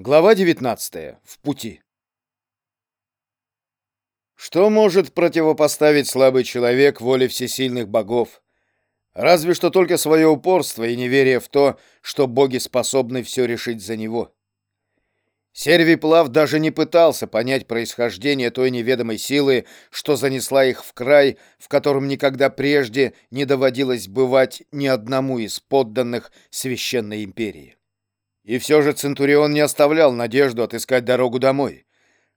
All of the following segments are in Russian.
Глава 19. В пути. Что может противопоставить слабый человек воле всесильных богов? Разве что только свое упорство и неверие в то, что боги способны все решить за него. Сервий Плав даже не пытался понять происхождение той неведомой силы, что занесла их в край, в котором никогда прежде не доводилось бывать ни одному из подданных священной империи. И все же Центурион не оставлял надежду отыскать дорогу домой.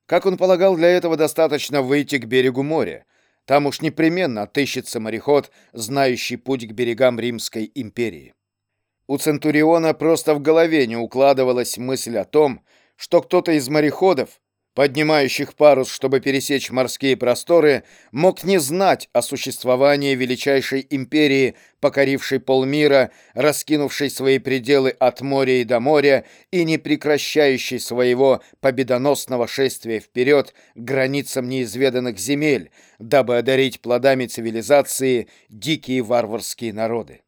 Как он полагал, для этого достаточно выйти к берегу моря. Там уж непременно отыщется мореход, знающий путь к берегам Римской империи. У Центуриона просто в голове не укладывалась мысль о том, что кто-то из мореходов поднимающих парус, чтобы пересечь морские просторы, мог не знать о существовании величайшей империи, покорившей полмира, раскинувшей свои пределы от моря и до моря и не прекращающей своего победоносного шествия вперед к границам неизведанных земель, дабы одарить плодами цивилизации дикие варварские народы.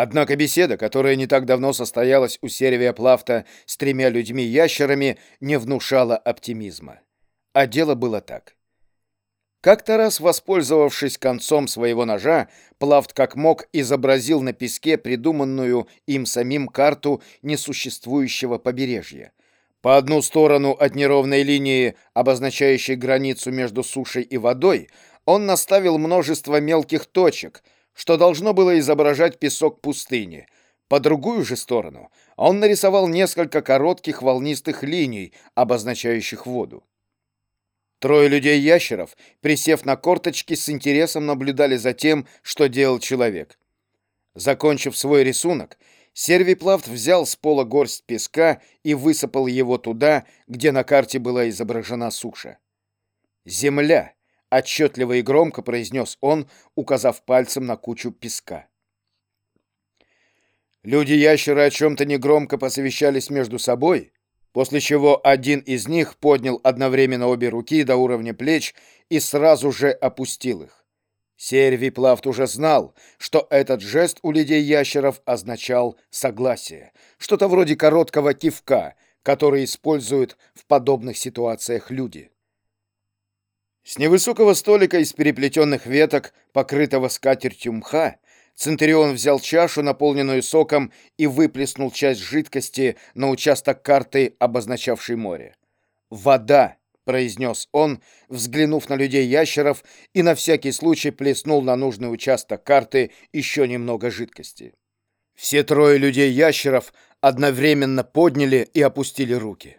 Однако беседа, которая не так давно состоялась у Сервия Плафта с тремя людьми-ящерами, не внушала оптимизма. А дело было так. Как-то раз, воспользовавшись концом своего ножа, Плафт как мог изобразил на песке придуманную им самим карту несуществующего побережья. По одну сторону от неровной линии, обозначающей границу между сушей и водой, он наставил множество мелких точек — что должно было изображать песок пустыни. По другую же сторону он нарисовал несколько коротких волнистых линий, обозначающих воду. Трое людей-ящеров, присев на корточки, с интересом наблюдали за тем, что делал человек. Закончив свой рисунок, Сервиплавт взял с пола горсть песка и высыпал его туда, где на карте была изображена суша. Земля Отчетливо и громко произнес он, указав пальцем на кучу песка. Люди-ящеры о чем-то негромко посовещались между собой, после чего один из них поднял одновременно обе руки до уровня плеч и сразу же опустил их. Сервий Плафт уже знал, что этот жест у людей-ящеров означал согласие, что-то вроде короткого кивка, который используют в подобных ситуациях люди. С невысокого столика из переплетенных веток, покрытого скатертью мха, Центурион взял чашу, наполненную соком, и выплеснул часть жидкости на участок карты, обозначавшей море. «Вода!» — произнес он, взглянув на людей-ящеров, и на всякий случай плеснул на нужный участок карты еще немного жидкости. Все трое людей-ящеров одновременно подняли и опустили руки.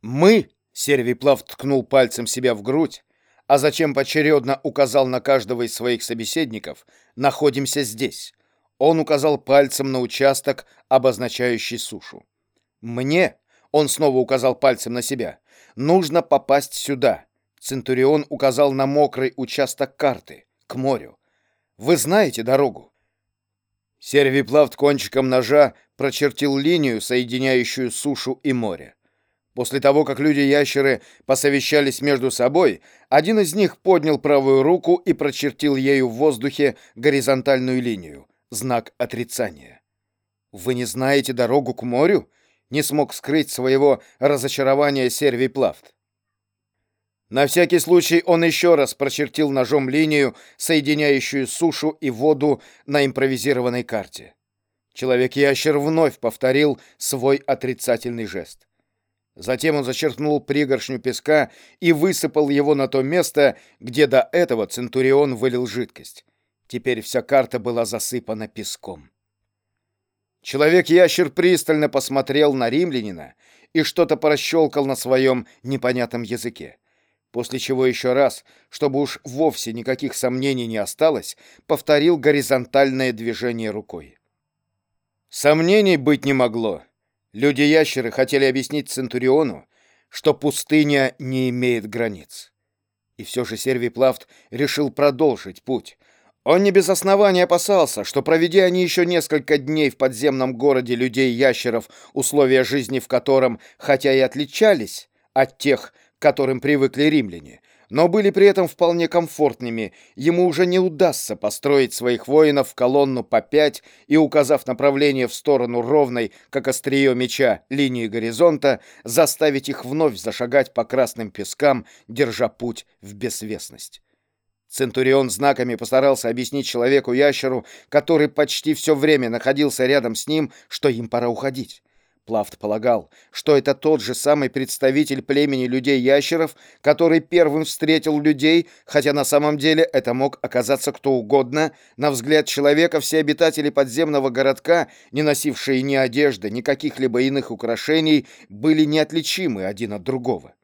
«Мы!» Сервиплав ткнул пальцем себя в грудь, а зачем поочередно указал на каждого из своих собеседников, находимся здесь. Он указал пальцем на участок, обозначающий сушу. «Мне», — он снова указал пальцем на себя, — «нужно попасть сюда». Центурион указал на мокрый участок карты, к морю. «Вы знаете дорогу?» Сервиплавт кончиком ножа прочертил линию, соединяющую сушу и море. После того, как люди-ящеры посовещались между собой, один из них поднял правую руку и прочертил ею в воздухе горизонтальную линию, знак отрицания. «Вы не знаете дорогу к морю?» — не смог скрыть своего разочарования Сервий Плафт. На всякий случай он еще раз прочертил ножом линию, соединяющую сушу и воду на импровизированной карте. Человек-ящер вновь повторил свой отрицательный жест. Затем он зачерпнул пригоршню песка и высыпал его на то место, где до этого Центурион вылил жидкость. Теперь вся карта была засыпана песком. Человек-ящер пристально посмотрел на римлянина и что-то прощелкал на своем непонятном языке. После чего еще раз, чтобы уж вовсе никаких сомнений не осталось, повторил горизонтальное движение рукой. Сомнений быть не могло. Люди-ящеры хотели объяснить Центуриону, что пустыня не имеет границ. И все же Сервий Плафт решил продолжить путь. Он не без основания опасался, что, проведя они еще несколько дней в подземном городе людей-ящеров, условия жизни в котором, хотя и отличались от тех, к которым привыкли римляне, но были при этом вполне комфортными. Ему уже не удастся построить своих воинов в колонну по пять и, указав направление в сторону ровной, как острие меча, линии горизонта, заставить их вновь зашагать по красным пескам, держа путь в бессвестность. Центурион знаками постарался объяснить человеку-ящеру, который почти все время находился рядом с ним, что им пора уходить. Плафт полагал, что это тот же самый представитель племени людей-ящеров, который первым встретил людей, хотя на самом деле это мог оказаться кто угодно. На взгляд человека все обитатели подземного городка, не носившие ни одежды, ни каких-либо иных украшений, были неотличимы один от другого.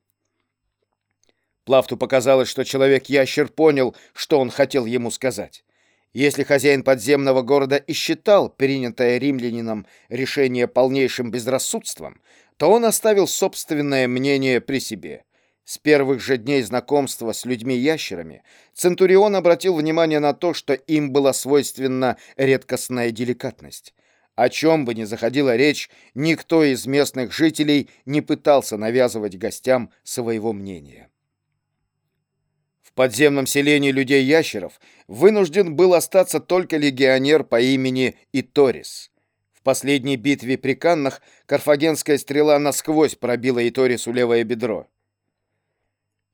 Плафту показалось, что человек-ящер понял, что он хотел ему сказать. Если хозяин подземного города и считал принятое римлянином решение полнейшим безрассудством, то он оставил собственное мнение при себе. С первых же дней знакомства с людьми-ящерами Центурион обратил внимание на то, что им была свойственна редкостная деликатность. О чем бы ни заходила речь, никто из местных жителей не пытался навязывать гостям своего мнения подземном селении людей-ящеров вынужден был остаться только легионер по имени Иторис. В последней битве при Каннах карфагенская стрела насквозь пробила Иторису левое бедро.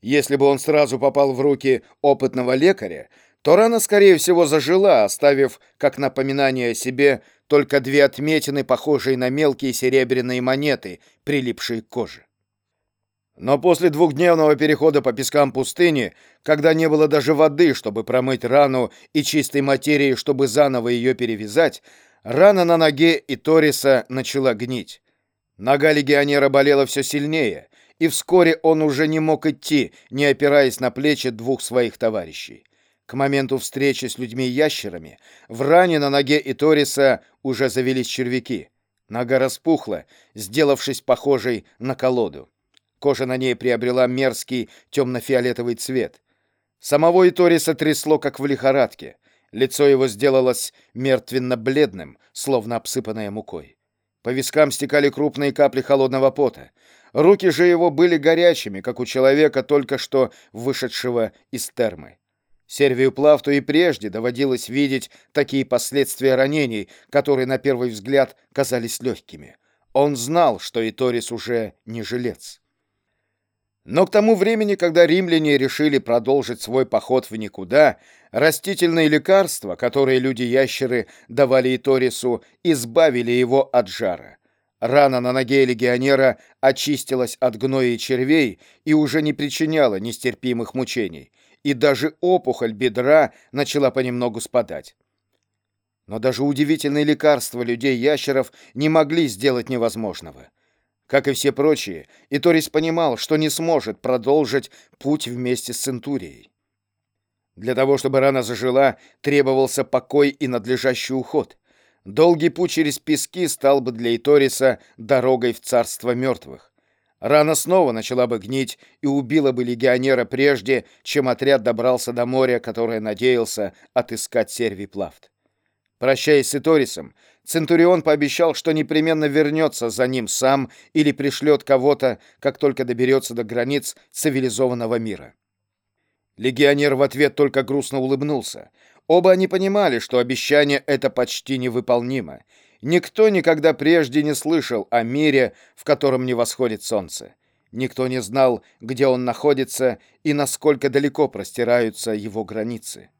Если бы он сразу попал в руки опытного лекаря, то рана, скорее всего, зажила, оставив, как напоминание о себе, только две отметины, похожие на мелкие серебряные монеты, прилипшие к коже. Но после двухдневного перехода по пескам пустыни, когда не было даже воды, чтобы промыть рану, и чистой материи, чтобы заново ее перевязать, рана на ноге и Ториса начала гнить. Нога легионера болела все сильнее, и вскоре он уже не мог идти, не опираясь на плечи двух своих товарищей. К моменту встречи с людьми-ящерами в ране на ноге Иториса уже завелись червяки. Нога распухла, сделавшись похожей на колоду. Кожа на ней приобрела мерзкий темно-фиолетовый цвет. Самого Иториса трясло, как в лихорадке. Лицо его сделалось мертвенно-бледным, словно обсыпанное мукой. По вискам стекали крупные капли холодного пота. Руки же его были горячими, как у человека, только что вышедшего из термы. Сервию Плавту и прежде доводилось видеть такие последствия ранений, которые на первый взгляд казались легкими. Он знал, что Иторис уже не жилец. Но к тому времени, когда римляне решили продолжить свой поход в никуда, растительные лекарства, которые люди-ящеры давали Иторису, избавили его от жара. Рана на ноге легионера очистилась от гноя и червей и уже не причиняла нестерпимых мучений, и даже опухоль бедра начала понемногу спадать. Но даже удивительные лекарства людей-ящеров не могли сделать невозможного — как и все прочие, Иторис понимал, что не сможет продолжить путь вместе с Центурией. Для того, чтобы рана зажила, требовался покой и надлежащий уход. Долгий путь через пески стал бы для Иториса дорогой в царство мертвых. Рана снова начала бы гнить и убила бы легионера прежде, чем отряд добрался до моря, которое надеялся отыскать Сервий Плафт. Прощаясь с Иторисом, Центурион пообещал, что непременно вернется за ним сам или пришлет кого-то, как только доберется до границ цивилизованного мира. Легионер в ответ только грустно улыбнулся. Оба они понимали, что обещание это почти невыполнимо. Никто никогда прежде не слышал о мире, в котором не восходит солнце. Никто не знал, где он находится и насколько далеко простираются его границы.